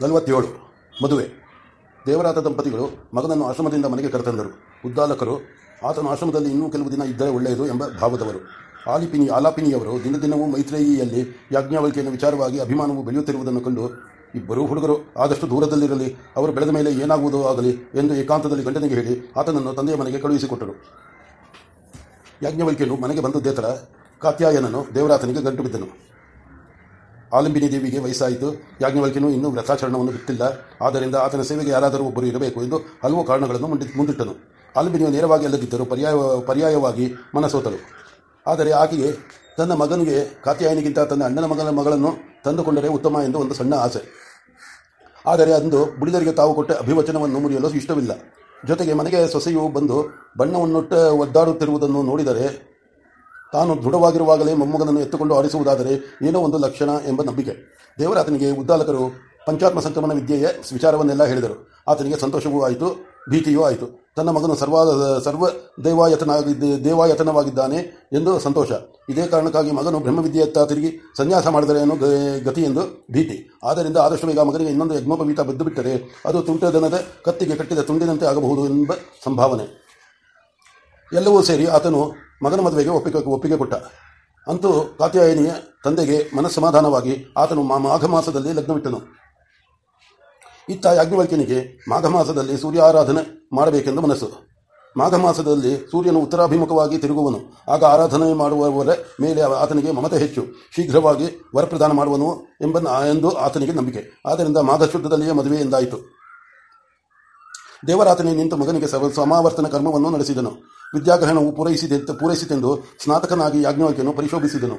ನಲವತ್ತೇಳು. ಮದುವೆ. ದೇವರಾತ ದಂಪತಿಗಳು ಮಗನನ್ನು ಆಶ್ರಮದಿಂದ ಮನೆಗೆ ಕರೆತಂದರು. ಉದ್ದಾಲಕರು, ಆತನ ಆಶ್ರಮದಲ್ಲಿ ಇನ್ನೂ ಕೆಲವು ದಿನ ಇದ್ದರೆ ಒಳ್ಳೆಯದು ಎಂಬ ಭಾವದವರು. ಆಲಿಪಿನಿ, ಆಲಾಪಿನಿಯವರು ದಿನ ದಿನವೂ ಮೈತ್ರೇಯಿಯಲ್ಲಿ ಯಾಜ್ಞಾವಳಿಕೆಯನ್ನು ವಿಚಾರವಾಗಿ ಅಭಿಮಾನವು ಬೆಳೆಯುತ್ತಿರುವುದನ್ನು ಕಂಡು, ಇಬ್ಬರೂ ಹುಡುಗರು, ಆದಷ್ಟು ದೂರದಲ್ಲಿರಲಿ, ಅವರು ಬೆಳೆದ ಮೇಲೆ ಏನಾಗುವುದೋ ಆಗಲಿ ಎಂದು ಏಕಾಂತದಲ್ಲಿ ಗಂಡನಿಗೆ ಹೇಳಿ ಆತನನ್ನು ತಂದೆಯ ಮನೆಗೆ ಕಳುಹಿಸಿಕೊಟ್ಟರು. ಯಾಜ್ಞವಲ್ಕ್ಯನು ಮನೆಗೆ ಬಂದದ್ದೇ ಥರ ಕಾತ್ಯಾಯನನು ದೇವರಾತನಿಗೆ ಗಂಟು ಬಿದ್ದನು. ಆಲಂಬಿನಿ ದೇವಿಗೆ ವಯಸ್ಸಾಯಿತು. ಯಾಜ್ಞವಲ್ಕಿನೂ ಇನ್ನೂ ವ್ರತಾಚರಣವನ್ನು ಬಿಟ್ಟಿಲ್ಲ. ಆದ್ದರಿಂದ ಆತನ ಸೇವೆಗೆ ಯಾರಾದರೂ ಒಬ್ಬರು ಇರಬೇಕು ಎಂದು ಹಲವು ಕಾರಣಗಳನ್ನು ಮುಂಡಿ ಮುಂದಿಟ್ಟನು. ಆಲಂಬಿನಿಯು ನೇರವಾಗಿ ಅಲ್ಲದಿದ್ದರೂ ಪರ್ಯಾಯ ಪರ್ಯಾಯವಾಗಿ ಮನಸೋತರು. ಆದರೆ ಆಕೆಗೆ ತನ್ನ ಮಗನಿಗೆ ಕಾತ್ಯಾಯನಿಗಿಂತ ತನ್ನ ಅಣ್ಣನ ಮಗನ, ಮಗಳನ್ನು ತಂದುಕೊಂಡರೆ ಉತ್ತಮ ಎಂದು ಒಂದು ಸಣ್ಣ ಆಸೆ. ಆದರೆ ಅಂದು ಬುಡಿದರಿಗೆ ತಾವು ಕೊಟ್ಟ ಅಭಿವಚನವನ್ನು ಮುರಿಯಲು ಇಷ್ಟವಿಲ್ಲ. ಜೊತೆಗೆ ಮನೆಗೆ ಸೊಸೆಯು ಬಂದು ಬಣ್ಣವನ್ನುಟ್ಟ ಒದ್ದಾಡುತ್ತಿರುವುದನ್ನು ನೋಡಿದರೆ ತಾನು ದೃಢವಾಗಿರುವಾಗಲೇ ಮೊಮ್ಮಗನನ್ನು ಎತ್ತುಕೊಂಡು ಆರಿಸುವುದಾದರೆ ಏನೋ ಒಂದು ಲಕ್ಷಣ ಎಂಬ ನಂಬಿಕೆ. ದೇವರಾತನಿಗೆ ಉದ್ದಾಲಕರು ಪಂಚಾತ್ಮ ಸಂಕ್ರಮಣ ವಿದ್ಯೆಯ ವಿಚಾರವನ್ನೆಲ್ಲ ಹೇಳಿದರು. ಆತನಿಗೆ ಸಂತೋಷವೂ ಆಯಿತು, ಭೀತಿಯೂ ಆಯಿತು. ತನ್ನ ಮಗನು ಸರ್ವ ಸರ್ವ ದೇವಾಯತನ ದೇವಾಯತನವಾಗಿದ್ದಾನೆ ಎಂದು ಸಂತೋಷ. ಇದೇ ಕಾರಣಕ್ಕಾಗಿ ಮಗನು ಬ್ರಹ್ಮವಿದ್ಯೆಯತ್ತ ತಿರುಗಿ ಸನ್ಯಾಸ ಮಾಡಿದರೆ ಅನ್ನೋ ಗತಿ ಎಂದು ಭೀತಿ. ಆದ್ದರಿಂದ ಆದಷ್ಟು ಬೇಗ ಮಗನಿಗೆ ಇನ್ನೊಂದು ಯಜ್ಞೋಪವೀತ ಬಿದ್ದು ಬಿಟ್ಟರೆ ಅದು ತುಂಟದನದ ಕತ್ತಿಗೆ ಕಟ್ಟಿದ ತುಂಡಿನಂತೆ ಆಗಬಹುದು ಎಂಬ ಸಂಭಾವನೆ. ಎಲ್ಲವೂ ಸೇರಿ ಆತನು ಮಗನ ಮದುವೆಗೆ ಒಪ್ಪಿಗೆ ಒಪ್ಪಿಗೆ ಕೊಟ್ಟ. ಅಂತೂ ಕಾತ್ಯಾಯನಿಯ ತಂದೆಗೆ ಮನಸ್ಸಮಾಧಾನವಾಗಿ ಆತನು ಮಾಘ ಮಾಸದಲ್ಲಿ ಲಗ್ನವಿಟ್ಟನು. ಇತ್ತ ಯಾಜ್ಞವಲ್ಕ್ಯನಿಗೆ ಮಾಘ ಮಾಸದಲ್ಲಿ ಸೂರ್ಯಾರಾಧನೆ ಮಾಡಬೇಕೆಂದು ಮನಸ್ಸು. ಮಾಘ ಮಾಸದಲ್ಲಿ ಸೂರ್ಯನು ಉತ್ತರಾಭಿಮುಖವಾಗಿ ತಿರುಗುವನು. ಆಗ ಆರಾಧನೆ ಮಾಡುವವರ ಮೇಲೆ ಆತನಿಗೆ ಮಮತೆ ಹೆಚ್ಚು. ಶೀಘ್ರವಾಗಿ ವರಪ್ರದಾನ ಮಾಡುವನು ಎಂಬ, ಎಂದು ಆತನಿಗೆ ನಂಬಿಕೆ. ಆದ್ದರಿಂದ ಮಾಘ ಶುದ್ಧದಲ್ಲಿಯೇ ಮದುವೆ ಎಂದಾಯಿತು. ದೇವರಾತನೇ ನಿಂತು ಮಗನಿಗೆ ಸಮಾವರ್ತನ ಕರ್ಮವನ್ನು ನಡೆಸಿದನು. ವಿದ್ಯಾಗ್ರಹಣವು ಪೂರೈಸಿದೆ ಪೂರೈಸಿತೆಂದು ಸ್ನಾತಕನಾಗಿ ಯಾಜ್ಞವಲ್ಕ್ಯನು ಪರಿಶೋಭಿಸಿದನು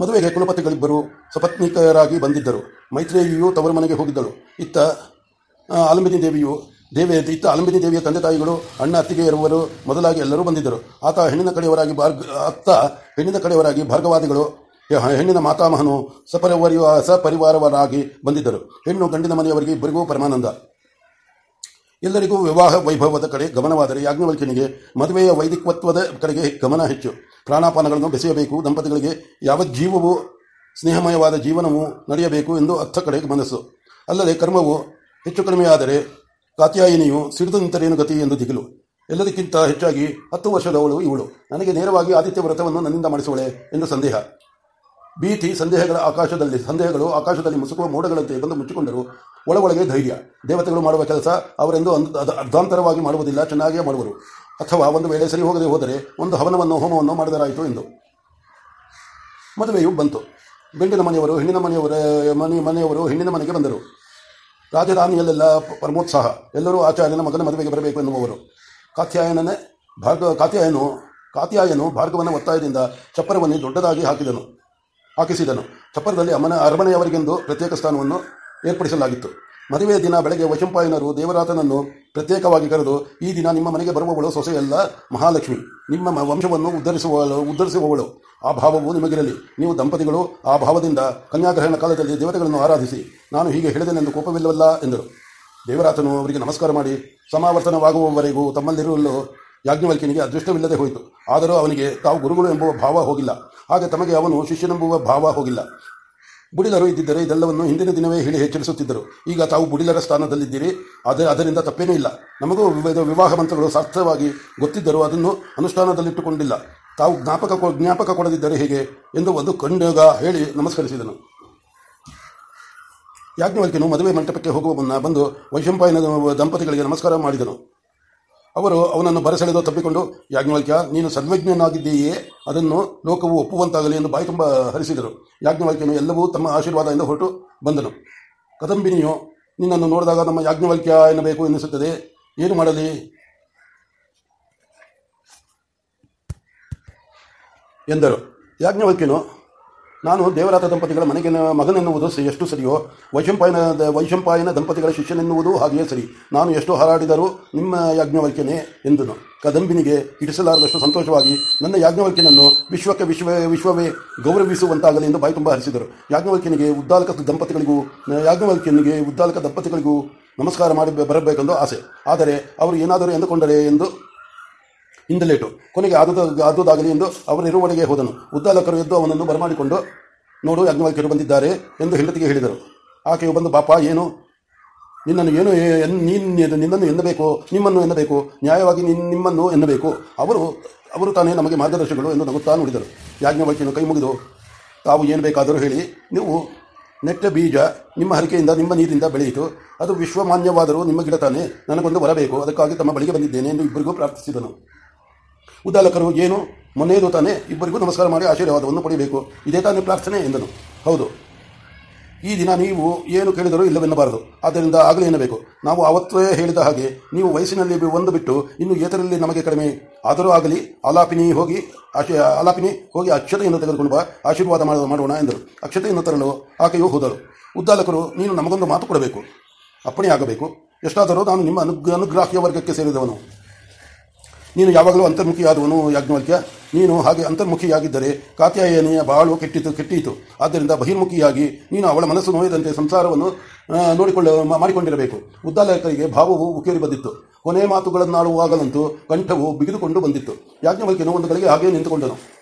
ಮದುವೆಗೆ ಕುಲಪತಿಗಳಿಬ್ಬರು ಸಪತ್ನಿಕರಾಗಿ ಬಂದಿದ್ದರು. ಮೈತ್ರೇಯಿಯು ತವರು ಮನೆಗೆ ಹೋಗಿದ್ದಳು. ಇತ್ತ ಆಲಂಬಿನಿ ದೇವಿಯು ದೇವಿಯ ಇತ್ತ ಆಲಂಬಿನಿ ದೇವಿಯ ತಂದೆ ತಾಯಿಗಳು, ಅಣ್ಣ, ಅತ್ತಿಗೆ ಇರುವರು ಮೊದಲಾಗಿ ಎಲ್ಲರೂ ಬಂದಿದ್ದರು. ಆತ ಹೆಣ್ಣಿನ ಕಡೆಯವರಾಗಿ ಭಾರ್ಗ ಅತ್ತ ಹೆಣ್ಣಿನ ಕಡೆಯವರಾಗಿ ಭಾರ್ಗವಾದಿಗಳು ಹೆಣ್ಣಿನ ಮಾತಾಮಹನು ಸಪರಿವಾರ ಸಪರಿವಾರವರಾಗಿ ಬಂದಿದ್ದರು. ಹೆಣ್ಣು ಗಂಡಿನ ಮನೆಯವರಿಗೆ ಇಬ್ಬರಿಗೂ ಪರಮಾನಂದ. ಎಲ್ಲರಿಗೂ ವಿವಾಹ ವೈಭವದ ಕಡೆ ಗಮನವಾದರೆ ಯಾಜ್ಞವಲ್ಕ್ಯನಿಗೆ ಮದುವೆಯ ವೈದಿಕತ್ವದ ಕಡೆಗೆ ಗಮನ ಹೆಚ್ಚು. ಪ್ರಾಣಾಪಾನಗಳನ್ನು ಬೆಸೆಯಬೇಕು. ದಂಪತಿಗಳಿಗೆ ಯಾವ ಜೀವವು, ಸ್ನೇಹಮಯವಾದ ಜೀವನವು ನಡೆಯಬೇಕು ಎಂದು ಅರ್ಥ ಕಡೆ ಮನಸ್ಸು. ಅಲ್ಲದೆ ಕರ್ಮವು ಹೆಚ್ಚು ಕಡಿಮೆಯಾದರೆ ಕಾತ್ಯಾಯಿನಿಯು ಸಿಡಿದು ನಿಂತರೇನು ಗತಿ ಎಂದು ದಿಗಿಲು. ಎಲ್ಲದಕ್ಕಿಂತ ಹೆಚ್ಚಾಗಿ ಹತ್ತು ವರ್ಷದವಳು ಇವಳು. ನನಗೆ ನೇರವಾಗಿ ಆದಿತ್ಯ ವ್ರತವನ್ನು ನನ್ನಿಂದ ಮಾಡಿಸುವಳೆ ಎಂದು ಸಂದೇಹ. ಭೀತಿ, ಸಂದೇಹಗಳ ಆಕಾಶದಲ್ಲಿ, ಸಂದೇಹಗಳು ಆಕಾಶದಲ್ಲಿ ಮುಸುಕುವ ಮೋಡಗಳಂತೆ ಬಂದು ಮುಚ್ಚಿಕೊಂಡರು. ಒಳಗೊಳಗೆ ಧೈರ್ಯ. ದೇವತೆಗಳು ಮಾಡುವ ಕೆಲಸ ಅವರೆಂದು ಅರ್ಧಾಂತರವಾಗಿ ಮಾಡುವುದಿಲ್ಲ ಚೆನ್ನಾಗಿಯೇ ಮಾಡುವರು. ಅಥವಾ ಒಂದು ವೇಳೆ ಸರಿ ಹೋಗದೆ ಹೋದರೆ ಒಂದು ಹವನವನ್ನು ಹೋಮವನ್ನು ಮಾಡಿದರಾಯಿತು ಎಂದು. ಮದುವೆಯು ಬಂತು. ಗಂಡಿನ ಮನೆಯವರು, ಹೆಣ್ಣಿನ ಮನೆಯವರ, ಮನೆ ಮನೆಯವರು ಹೆಣ್ಣಿನ ಮನೆಗೆ ಬಂದರು. ರಾಜಧಾನಿಯಲ್ಲೆಲ್ಲ ಪರಮೋತ್ಸಾಹ. ಎಲ್ಲರೂ ಆಚಾರ್ಯನ ಮಗನ ಮದುವೆಗೆ ಬರಬೇಕು ಎನ್ನುವವರು. ಕಾತ್ಯಾಯನನೇ ಭಾರ್ಗ ಕಾತ್ಯಾಯನು ಕಾತ್ಯಾಯನು ಭಾರ್ಗವನ ಒತ್ತಾಯದಿಂದ ಚಪ್ಪರವನ್ನು ದೊಡ್ಡದಾಗಿ ಹಾಕಿದನು. ಹಾಕಿಸಿದನು. ಚಪ್ಪರದಲ್ಲಿ ಅಮನ ಅರಮನೆಯವರಿಗೆಂದು ಪ್ರತ್ಯೇಕ ಸ್ಥಾನವನ್ನು ಏರ್ಪಡಿಸಲಾಗಿತ್ತು. ಮದುವೆಯ ದಿನ ಬೆಳಗ್ಗೆ ವಶಂಪಾಯನರು ದೇವರಾತನನ್ನು ಪ್ರತ್ಯೇಕವಾಗಿ ಕರೆದು, ಈ ದಿನ ನಿಮ್ಮ ಮನೆಗೆ ಬರುವವಳು ಸೊಸೆಯಲ್ಲ ಮಹಾಲಕ್ಷ್ಮಿ. ನಿಮ್ಮ ವಂಶವನ್ನು ಉದ್ಧರಿಸುವವಳು ಉದ್ಧರಿಸುವವಳು. ಆ ಭಾವವು ನಿಮಗಿರಲಿ. ನೀವು ದಂಪತಿಗಳು, ಆ ಭಾವದಿಂದ ಕನ್ಯಾಗ್ರಹಣ ಕಾಲದಲ್ಲಿ ದೇವತೆಗಳನ್ನು ಆರಾಧಿಸಿ. ನಾನು ಹೀಗೆ ಹೇಳಿದೆನೆಂದು ಕೋಪವಿಲ್ಲವಲ್ಲ ಎಂದರು. ದೇವರಾತನು ಅವರಿಗೆ ನಮಸ್ಕಾರ ಮಾಡಿ, ಸಮಾವರ್ತನವಾಗುವವರೆಗೂ ತಮ್ಮಲ್ಲಿರಲು ಯಾಜ್ಞವಲ್ಕಿನಿಗೆ ಅದೃಷ್ಟವಿಲ್ಲದೆ ಹೋಯಿತು. ಆದರೂ ಅವನಿಗೆ ತಾವು ಗುರುಗಳು ಎಂಬುವ ಭಾವ ಹೋಗಿಲ್ಲ. ಹಾಗೆ ತಮಗೆ ಅವನು ಶಿಷ್ಯನೆಂಬುವ ಭಾವ ಹೋಗಿಲ್ಲ. ಬುಡಿಲರು ಇದ್ದಿದ್ದರೆ ಇದೆಲ್ಲವನ್ನು ಹಿಂದಿನ ದಿನವೇ ಹೇಳಿ ಎಚ್ಚರಿಸುತ್ತಿದ್ದರು. ಈಗ ತಾವು ಬುಡಿಲರ ಸ್ಥಾನದಲ್ಲಿದ್ದೀರಿ. ಅದೇ ಅದರಿಂದ ತಪ್ಪೇನೂ ಇಲ್ಲ. ನಮಗೂ ವಿವಾಹ ಮಂತ್ರಗಳು ಸಾರ್ಥವಾಗಿ ಗೊತ್ತಿದ್ದರೂ ಅದನ್ನು ಅನುಷ್ಠಾನದಲ್ಲಿಟ್ಟುಕೊಂಡಿಲ್ಲ. ತಾವು ಜ್ಞಾಪಕ ಜ್ಞಾಪಕ ಕೊಡದಿದ್ದರೆ ಹೇಗೆ ಎಂದು ಒಂದು ಕಂಡಗ ಹೇಳಿ ನಮಸ್ಕರಿಸಿದನು. ಯಾಜ್ಞವಲ್ಕಿಯನು ಮದುವೆ ಮಂಟಪಕ್ಕೆ ಹೋಗುವ ಮುನ್ನ ಬಂದು ವೈಶಂಪಾಯನ ದಂಪತಿಗಳಿಗೆ ನಮಸ್ಕಾರ ಮಾಡಿದನು. ಅವರು ಅವನನ್ನು ಬರಸೆಳೆದು ತಪ್ಪಿಕೊಂಡು, ಯಾಜ್ಞವಲ್ಕ್ಯ, ನೀನು ಸರ್ವಜ್ಞನಾಗಿದ್ದೀಯೇ ಅದನ್ನು ಲೋಕವು ಒಪ್ಪುವಂತಾಗಲಿ ಎಂದು ಬಾಯಿ ತುಂಬ ಹರಿಸಿದರು. ಯಾಜ್ಞವಲ್ಕ್ಯನು ಎಲ್ಲವೂ ತಮ್ಮ ಆಶೀರ್ವಾದದಿಂದ ಹೊರಟು ಬಂದನು. ಕದಂಬಿನಿಯು, ನಿನ್ನನ್ನು ನೋಡಿದಾಗ ನಮ್ಮ ಯಾಜ್ಞವಲ್ಕ್ಯ ಎನ್ನಬೇಕು ಎನ್ನಿಸುತ್ತದೆ. ಏನು ಮಾಡಲಿ? ಎಂದರು. ಯಾಜ್ಞವಲ್ಕ್ಯನು ನಾನು ದೇವರಾತ ದಂಪತಿಗಳ ಮನೆಗೆ ಮಗನೆನ್ನುವುದು ಎಷ್ಟು ಸರಿಯೋ? ವೈಶಂಪಾಯನ ವೈಶಂಪಾಯನ ದಂಪತಿಗಳ ಶಿಷ್ಯನೆನ್ನುವುದು ಹಾಗೆಯೇ ಸರಿ. ನಾನು ಎಷ್ಟು ಹಾರಾಡಿದರೂ ನಿಮ್ಮ ಯಾಜ್ಞವಲ್ಕ್ಯನೇ ಎಂದನು. ಕದಂಬಿನಿಗೆ ಇಡಿಸಲಾರದಷ್ಟು ಸಂತೋಷವಾಗಿ ನನ್ನ ಯಾಜ್ಞವಲ್ಕ್ಯನನ್ನು ವಿಶ್ವಕ್ಕೆ ವಿಶ್ವ ವಿಶ್ವವೇ ಗೌರವಿಸುವಂತಾಗಲಿ ಎಂದು ಬಾಯಿ ತುಂಬ ಹರಿಸಿದರು. ಯಾಜ್ಞವಲ್ಕ್ಯನಿಗೆ ಉದ್ದಾಲಕ ದಂಪತಿಗಳಿಗೂ, ಯಾಜ್ಞವಲ್ಕ್ಯನಿಗೆ ಉದ್ದಾಲಕ ದಂಪತಿಗಳಿಗೂ ನಮಸ್ಕಾರ ಮಾಡಿ ಬರಬೇಕೆಂದು ಆಸೆ. ಆದರೆ ಅವರು ಏನಾದರೂ ಎಂದುಕೊಂಡರೆ ಎಂದು ಹಿಂದಲೇಟು ಕೊನೆಗೆ ಆದುದ ಆದುದಾಗಲಿ ಎಂದು ಅವರಿರುವಡೆಗೆ ಹೋದನು. ಉದ್ದಾಲಕರು ಎದ್ದು ಅವನನ್ನು ಬರಮಾಡಿಕೊಂಡು, ನೋಡು, ಯಜ್ಞವಾಕ್ಯರು ಬಂದಿದ್ದಾರೆ ಎಂದು ಹೆಂಡತಿಗೆ ಹೇಳಿದರು. ಆಕೆಯು ಬಂದು, ಬಾಪ, ಏನು? ನಿನ್ನನ್ನು ಏನು ನೀನು ನಿನ್ನನ್ನು ಎನ್ನಬೇಕು? ನಿಮ್ಮನ್ನು ಎನ್ನಬೇಕು? ನ್ಯಾಯವಾಗಿ ನಿಮ್ಮನ್ನು ಎನ್ನಬೇಕು? ಅವರು ಅವರು ತಾನೇ ನಮಗೆ ಮಾರ್ಗದರ್ಶಿಗಳು ಎಂದು ನಗುತ್ತಾ ನುಡಿದರು. ಯಾಜ್ಞವಾಕ್ಯನು ಕೈ ಮುಗಿದು, ತಾವು ಏನು ಬೇಕಾದರೂ ಹೇಳಿ. ನೀವು ನೆಟ್ಟ ಬೀಜ ನಿಮ್ಮ ಹರಿಕೆಯಿಂದ, ನಿಮ್ಮ ನೀರಿಂದ ಬೆಳೆಯಿತು. ಅದು ವಿಶ್ವಮಾನ್ಯವಾದರೂ ನಿಮ್ಮ ಗಿಡ ತಾನೇ ನನಗೊಂದು ಬರಬೇಕು. ಅದಕ್ಕಾಗಿ ತಮ್ಮ ಬಳಿಗೆ ಬಂದಿದ್ದೇನೆ ಎಂದು ಇಬ್ಬರಿಗೂ ಪ್ರಾರ್ಥಿಸಿದನು. ಉದ್ದಾಲಕರು ಏನು? ಮೊನ್ನೆಯದು ತಾನೇ. ಇಬ್ಬರಿಗೂ ನಮಸ್ಕಾರ ಮಾಡಿ ಆಶೀರ್ವಾದವನ್ನು ಪಡೆಯಬೇಕು. ಇದೇ ತಾನೇ ಪ್ರಾರ್ಥನೆ ಎಂದನು. ಹೌದು. ಈ ದಿನ ನೀವು ಏನು ಕೇಳಿದರೂ ಇಲ್ಲವೆನ್ನಬಾರದು. ಆದ್ದರಿಂದ ಆಗಲೇ ಎನ್ನಬೇಕು. ನಾವು ಅವತ್ತೇ ಹೇಳಿದ ಹಾಗೆ ನೀವು ವಯಸ್ಸಿನಲ್ಲಿ ಒಂದು ಬಿಟ್ಟು ಇನ್ನು ಏತರಲ್ಲಿ ನಮಗೆ ಕಡಿಮೆ. ಆದರೂ ಆಗಲಿ, ಆಲಾಪಿನಿ ಹೋಗಿ ಆಶೆ ಆಲಾಪಿನಿ ಹೋಗಿ ಅಕ್ಷತೆಯನ್ನು ತೆಗೆದುಕೊಂಡು ಬಾ. ಆಶೀರ್ವಾದ ಮಾಡೋಣ ಎಂದರು. ಅಕ್ಷತೆಯನ್ನು ತರಲು ಆಕೆಯು ಹೋದರು ಉದ್ದಾಲಕರು, ನೀನು ನಮಗೊಂದು ಮಾತು ಕೊಡಬೇಕು. ಅಪ್ಪಣೆ ಆಗಬೇಕು ಎಷ್ಟಾದರೂ ನಾನು ನಿಮ್ಮ ಅನುಗ್ರಹ ಅನುಗ್ರಾಹ್ಯ ವರ್ಗಕ್ಕೆ ಸೇರಿದವನು. ನೀನು ಯಾವಾಗಲೂ ಅಂತರ್ಮುಖಿಯಾದವನು, ಯಾಜ್ಞವಲ್ಕ್ಯ. ನೀನು ಹಾಗೆ ಅಂತರ್ಮುಖಿಯಾಗಿದ್ದರೆ ಕಾತ್ಯಾಯನೆಯ ಬಾಳು ಕೆಟ್ಟಿತು ಕೆಟ್ಟಿತು. ಆದ್ದರಿಂದ ಬಹಿರ್ಮುಖಿಯಾಗಿ ನೀನು ಅವಳ ಮನಸ್ಸು ನೋಯದಂತೆ ಸಂಸಾರವನ್ನು ನೋಡಿಕೊಳ್ಳ ಮಾಡಿಕೊಂಡಿರಬೇಕು. ಉದ್ದಾಲಕರಿಗೆ ಭಾವವು ಉಕ್ಕೇರಿ ಬಂದಿತ್ತು. ಕೊನೆ ಮಾತುಗಳನ್ನಾಡುವಾಗಲಂತೂ ಕಂಠವು ಬಿಗಿದುಕೊಂಡು ಬಂದಿತ್ತು. ಯಾಜ್ಞವಲ್ಕ್ಯನು ಒಂದು ಗಳಿಗೆ ಹಾಗೆ ನಿಂತುಕೊಂಡನು.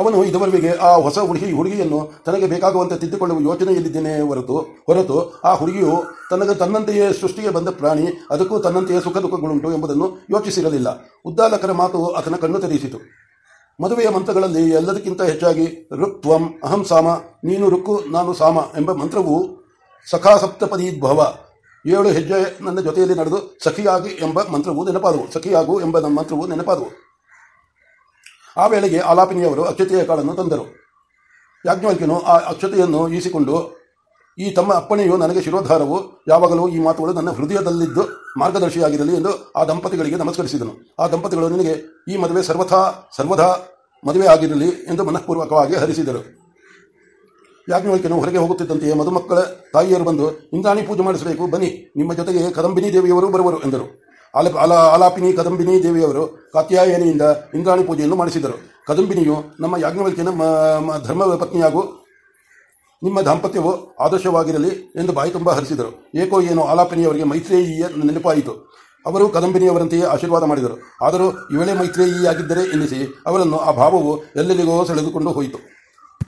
ಅವನು ಇದುವರೆಗೆ ಆ ಹೊಸ ಹುಡುಗಿ ಹುಡುಗಿಯನ್ನು ತನಗೆ ಬೇಕಾಗುವಂತೆ ತಿದ್ದುಕೊಳ್ಳುವ ಯೋಚನೆಯಲ್ಲಿದ್ದೇನೆ ಹೊರತು ಹೊರತು ಆ ಹುಡುಗಿಯು ತನಗೆ ತನ್ನಂತೆಯೇ ಸೃಷ್ಟಿಗೆ ಬಂದ ಪ್ರಾಣಿ, ಅದಕ್ಕೂ ತನ್ನಂತೆಯೇ ಸುಖ ದುಃಖಗಳುಂಟು ಎಂಬುದನ್ನು ಯೋಚಿಸಿರಲಿಲ್ಲ. ಉದ್ದಾಲಕರ ಮಾತು ಆತನ ಕಣ್ಣು ತೆರೆಯಿಸಿತು. ಮದುವೆಯ ಮಂತ್ರಗಳಲ್ಲಿ ಎಲ್ಲದಕ್ಕಿಂತ ಹೆಚ್ಚಾಗಿ ಋಕ್ತ್ವಂ ಅಹಂ ಸಾಮ, ನೀನು ರುಕ್ಕು ನಾನು ಸಾಮ ಎಂಬ ಮಂತ್ರವು ಸಖಾಸಪ್ತಪದಿ ಭವ ಏಳು ಹೆಜ್ಜೆ ನನ್ನ ಜೊತೆಯಲ್ಲಿ ನಡೆದು ಸಖಿಯಾಗಿ ಎಂಬ ಮಂತ್ರವು ನೆನಪಾದವು, ಸಖಿಯಾಗು ಎಂಬ ಮಂತ್ರವು ನೆನಪಾದವು. ಆ ವೇಳೆಗೆ ಆಲಾಪಿನಿಯವರು ಅಕ್ಷತೆಯ ಕಾಳನ್ನು ತಂದರು. ಯಾಜ್ಞವಲ್ಕ್ಯನು ಆ ಅಕ್ಷತೆಯನ್ನು ಈಸಿಕೊಂಡು, ಈ ತಮ್ಮ ಅಪ್ಪಣೆಯು ನನಗೆ ಶಿರೋಧಾರವು, ಯಾವಾಗಲೂ ಈ ಮಾತುಗಳು ನನ್ನ ಹೃದಯದಲ್ಲಿದ್ದು ಮಾರ್ಗದರ್ಶಿಯಾಗಿರಲಿ ಎಂದು ಆ ದಂಪತಿಗಳಿಗೆ ನಮಸ್ಕರಿಸಿದನು. ಆ ದಂಪತಿಗಳು, ನಿನಗೆ ಈ ಮದುವೆ ಸರ್ವಥಾ ಸರ್ವಧಾ ಮದುವೆ ಆಗಿರಲಿ ಎಂದು ಮನಃಪೂರ್ವಕವಾಗಿ ಹರಿಸಿದರು. ಯಾಜ್ಞವಲ್ಕ್ಯನು ಹೊರಗೆ ಹೋಗುತ್ತಿದ್ದಂತೆಯೇ ಮದುಮಕ್ಕಳ ತಾಯಿಯರು ಬಂದು, ಇಂದ್ರಾಣಿ ಪೂಜೆ ಮಾಡಿಸಬೇಕು, ಬನ್ನಿ, ನಿಮ್ಮ ಜೊತೆಗೆ ಕದಂಬಿನಿ ದೇವಿಯವರು ಬರುವರು ಎಂದರು. ಆಲ ಅಲ ಆಲಾಪಿನಿ ಕದಂಬಿನಿ ದೇವಿಯವರು ಕಾತ್ಯಾಯನಿಯಿಂದ ಇಂದ್ರಾಣಿ ಪೂಜೆಯನ್ನು ಮಾಡಿಸಿದರು. ಕದಂಬಿನಿಯು ನಮ್ಮ ಮ- ಧರ್ಮ ಪತ್ನಿಯಾಗೂ ನಿಮ್ಮ ದಾಂಪತ್ಯವು ಆದರ್ಶವಾಗಿರಲಿ ಎಂದು ಬಾಯಿ ತುಂಬ ಹರಿಸಿದರು. ಏಕೋ ಏನು ಆಲಾಪಿನಿಯವರಿಗೆ ಮೈತ್ರೇಯಿಯ ನೆನಪಾಯಿತು. ಅವರು ಕದಂಬಿನಿಯವರಂತೆಯೇ ಆಶೀರ್ವಾದ ಮಾಡಿದರು. ಆದರೂ ಇವಳೇ ಮೈತ್ರೇಯಿಯಾಗಿದ್ದರೆ ಎನಿಸಿ ಅವರನ್ನು ಆ ಭಾವವು ಎಲ್ಲೆಲ್ಲಿಗೋ ಸೆಳೆದುಕೊಂಡು ಹೋಯಿತು.